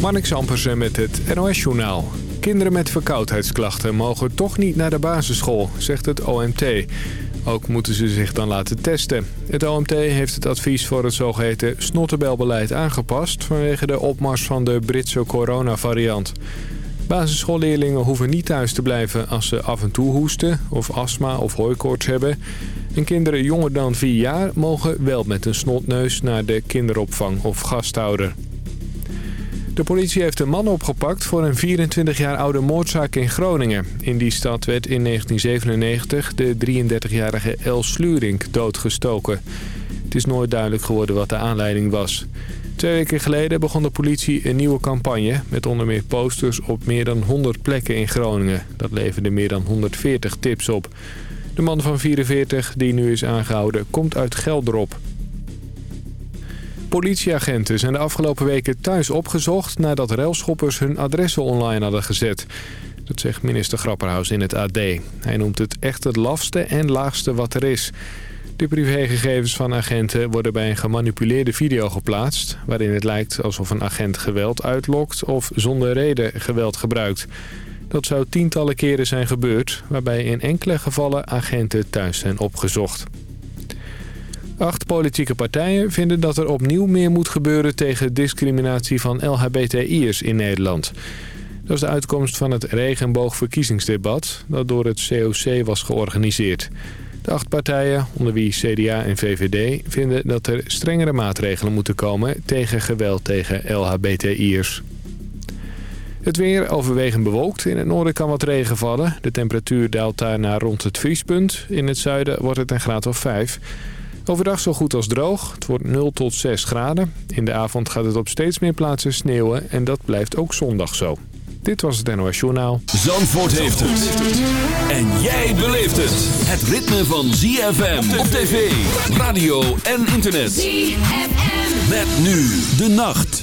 Marnix Zampersen met het NOS-journaal. Kinderen met verkoudheidsklachten mogen toch niet naar de basisschool, zegt het OMT. Ook moeten ze zich dan laten testen. Het OMT heeft het advies voor het zogeheten snottenbelbeleid aangepast... vanwege de opmars van de Britse coronavariant. Basisschoolleerlingen hoeven niet thuis te blijven als ze af en toe hoesten... of astma of hooikoorts hebben. En kinderen jonger dan 4 jaar mogen wel met een snotneus naar de kinderopvang of gasthouder. De politie heeft een man opgepakt voor een 24 jaar oude moordzaak in Groningen. In die stad werd in 1997 de 33-jarige El Slurink doodgestoken. Het is nooit duidelijk geworden wat de aanleiding was. Twee weken geleden begon de politie een nieuwe campagne... met onder meer posters op meer dan 100 plekken in Groningen. Dat leverde meer dan 140 tips op. De man van 44, die nu is aangehouden, komt uit Gelderop. Politieagenten zijn de afgelopen weken thuis opgezocht... nadat railschoppers hun adressen online hadden gezet. Dat zegt minister Grapperhaus in het AD. Hij noemt het echt het lafste en laagste wat er is. De privégegevens van agenten worden bij een gemanipuleerde video geplaatst... waarin het lijkt alsof een agent geweld uitlokt of zonder reden geweld gebruikt. Dat zou tientallen keren zijn gebeurd... waarbij in enkele gevallen agenten thuis zijn opgezocht. Acht politieke partijen vinden dat er opnieuw meer moet gebeuren tegen discriminatie van LHBTI'ers in Nederland. Dat is de uitkomst van het regenboogverkiezingsdebat dat door het COC was georganiseerd. De acht partijen, onder wie CDA en VVD, vinden dat er strengere maatregelen moeten komen tegen geweld tegen LHBTI'ers. Het weer overwegend bewolkt. In het noorden kan wat regen vallen. De temperatuur daalt daar naar rond het vriespunt. In het zuiden wordt het een graad of 5. Overdag zo goed als droog. Het wordt 0 tot 6 graden. In de avond gaat het op steeds meer plaatsen sneeuwen. En dat blijft ook zondag zo. Dit was het NOS Journaal. Zandvoort heeft het. En jij beleeft het. Het ritme van ZFM op tv, radio en internet. ZFM. Met nu de nacht.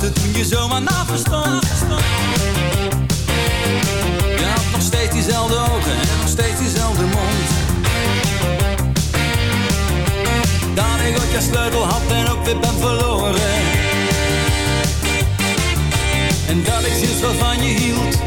Trein te wachten toen je zomaar naast me stond. Je had nog steeds diezelfde ogen en nog steeds diezelfde mond. Dat ik ook je sleutel had en ook weer ben verloren. En dat ik sinds wat van je hield,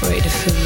afraid of who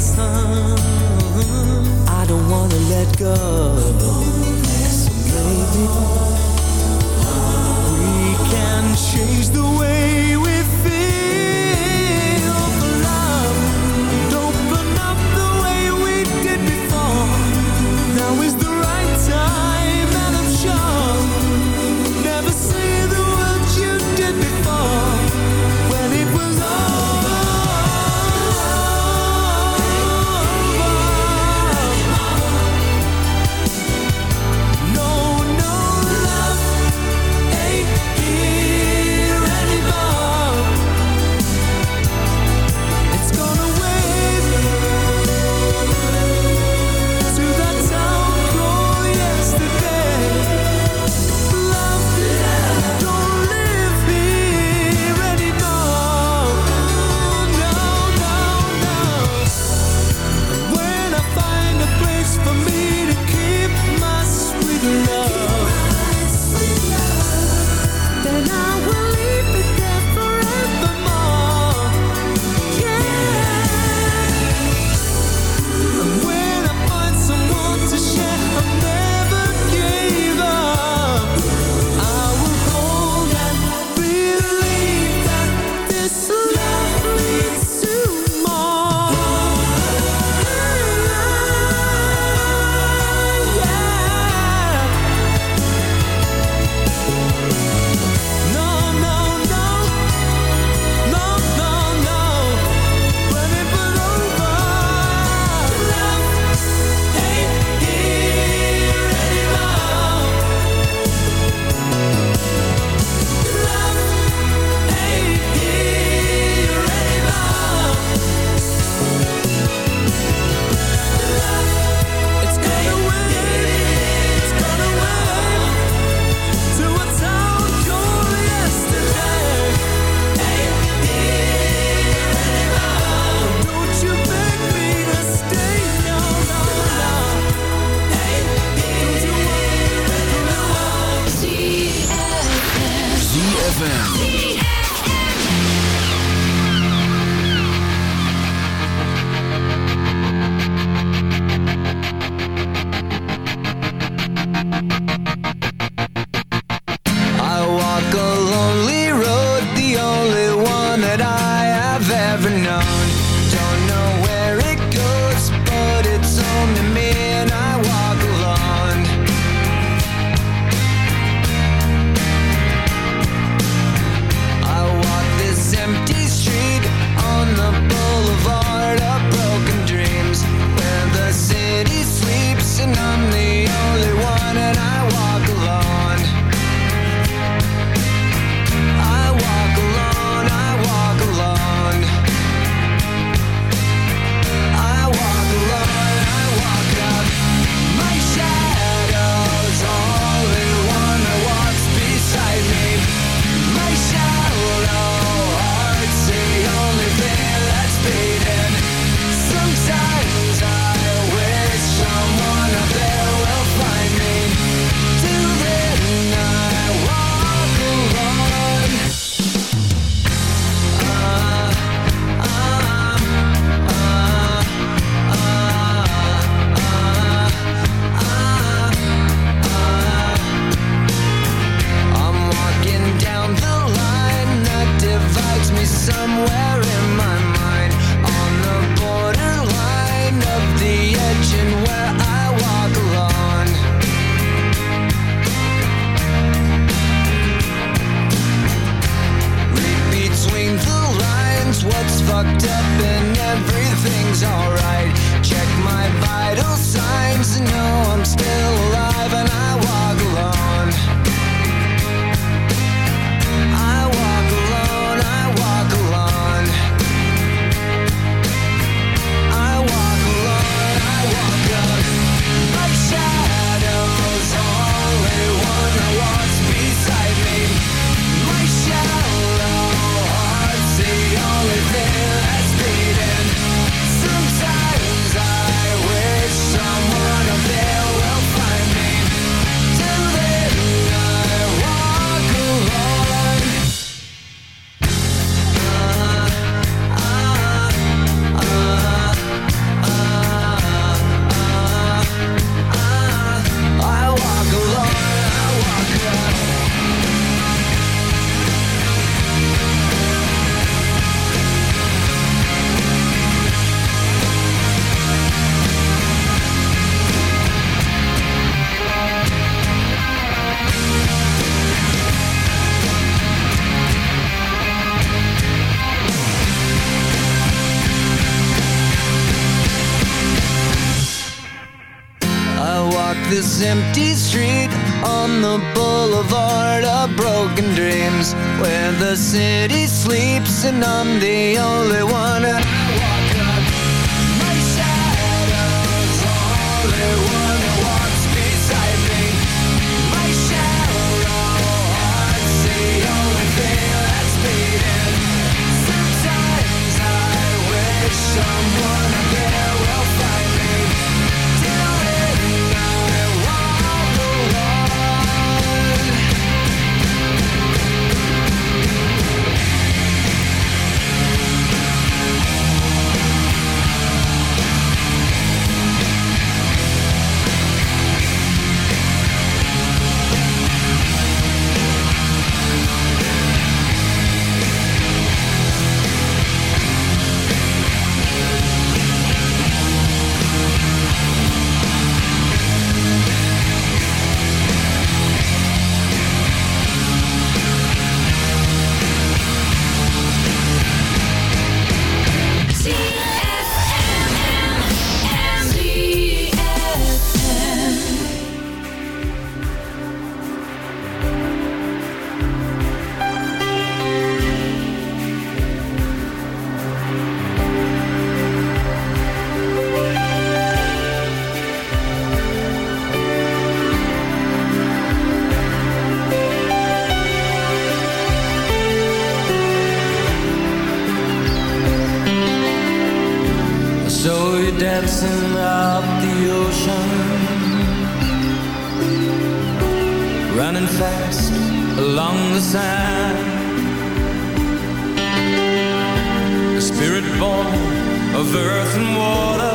some. I don't wanna let go. So maybe we can change the way we feel. boulevard of broken dreams Where the city sleeps and I'm the only one. I walk My shadow's only one walks beside me My heart's the only thing that's beating Sometimes I wish someone again. of earth and water.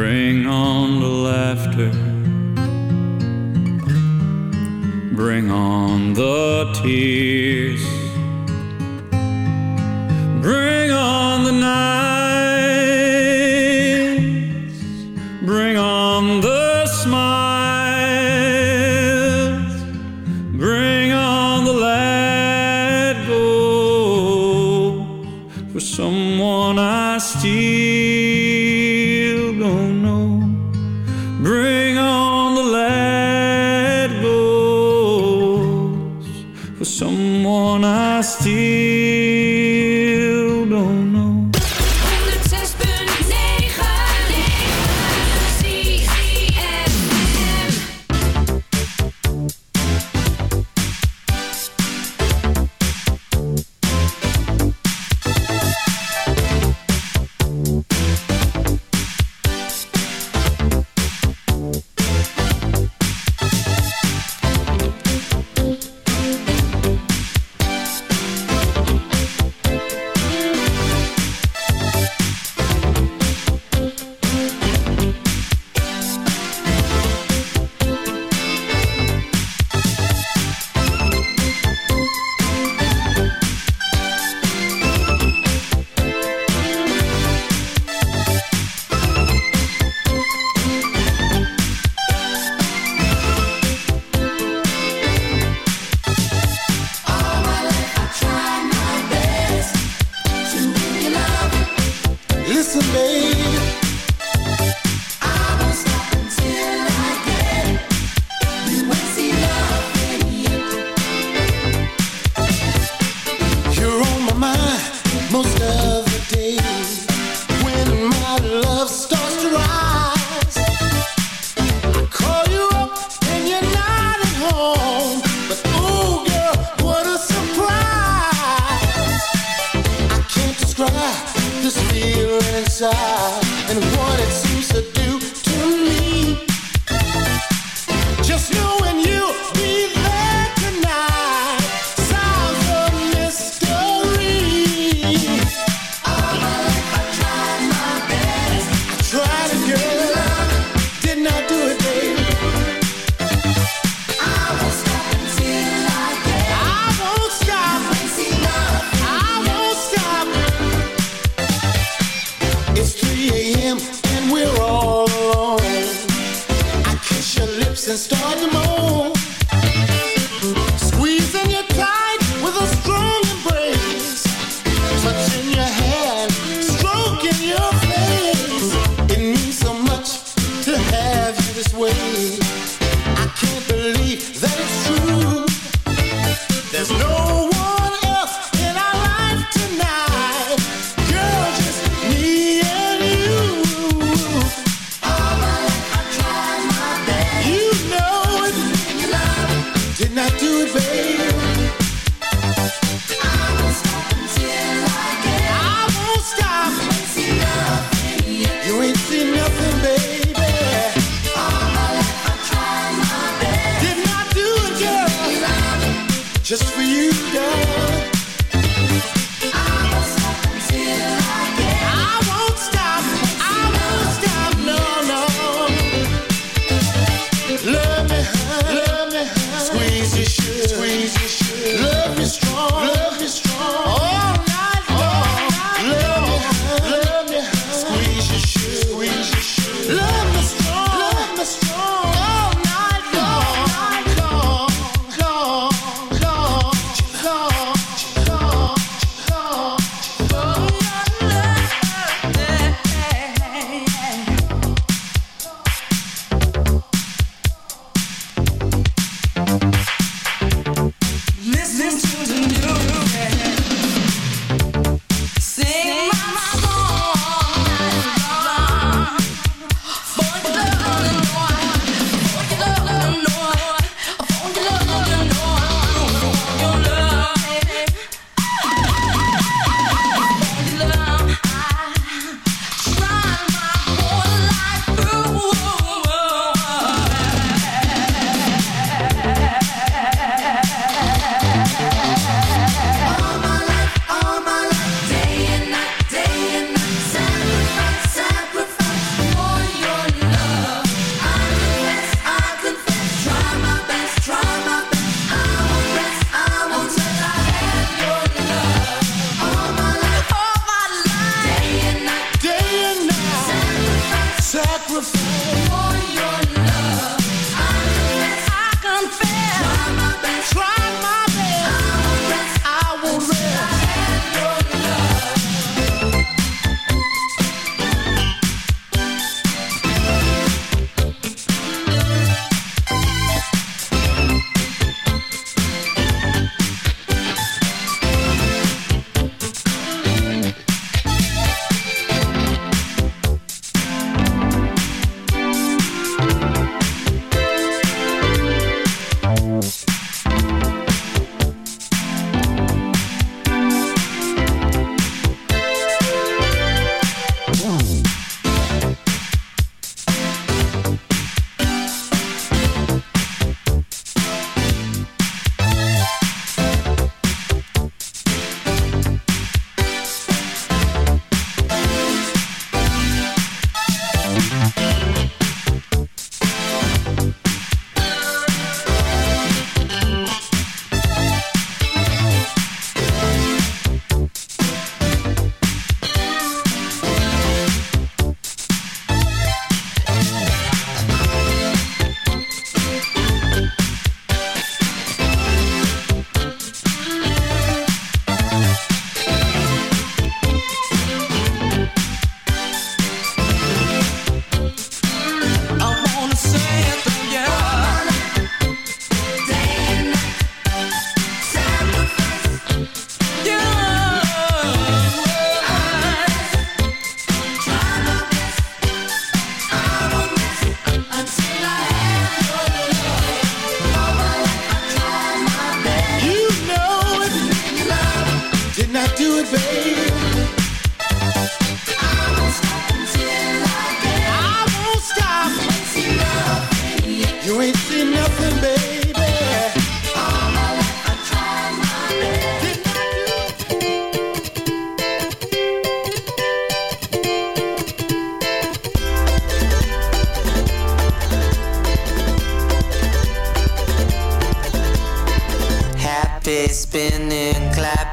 Bring on the laughter. Bring on the tears. Bring on the night. most of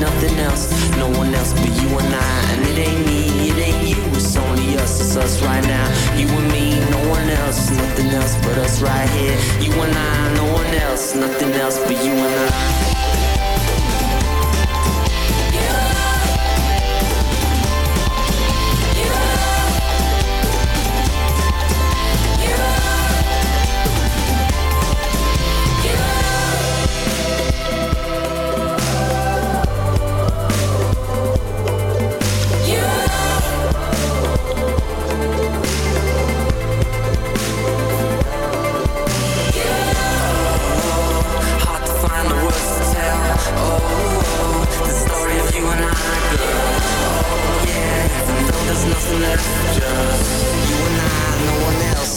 nothing else, no one else but you and I. And it ain't me, it ain't you, it's only us, it's us right now. You and me, no one else, nothing else but us right here. You and I, no one else, nothing else but you and I.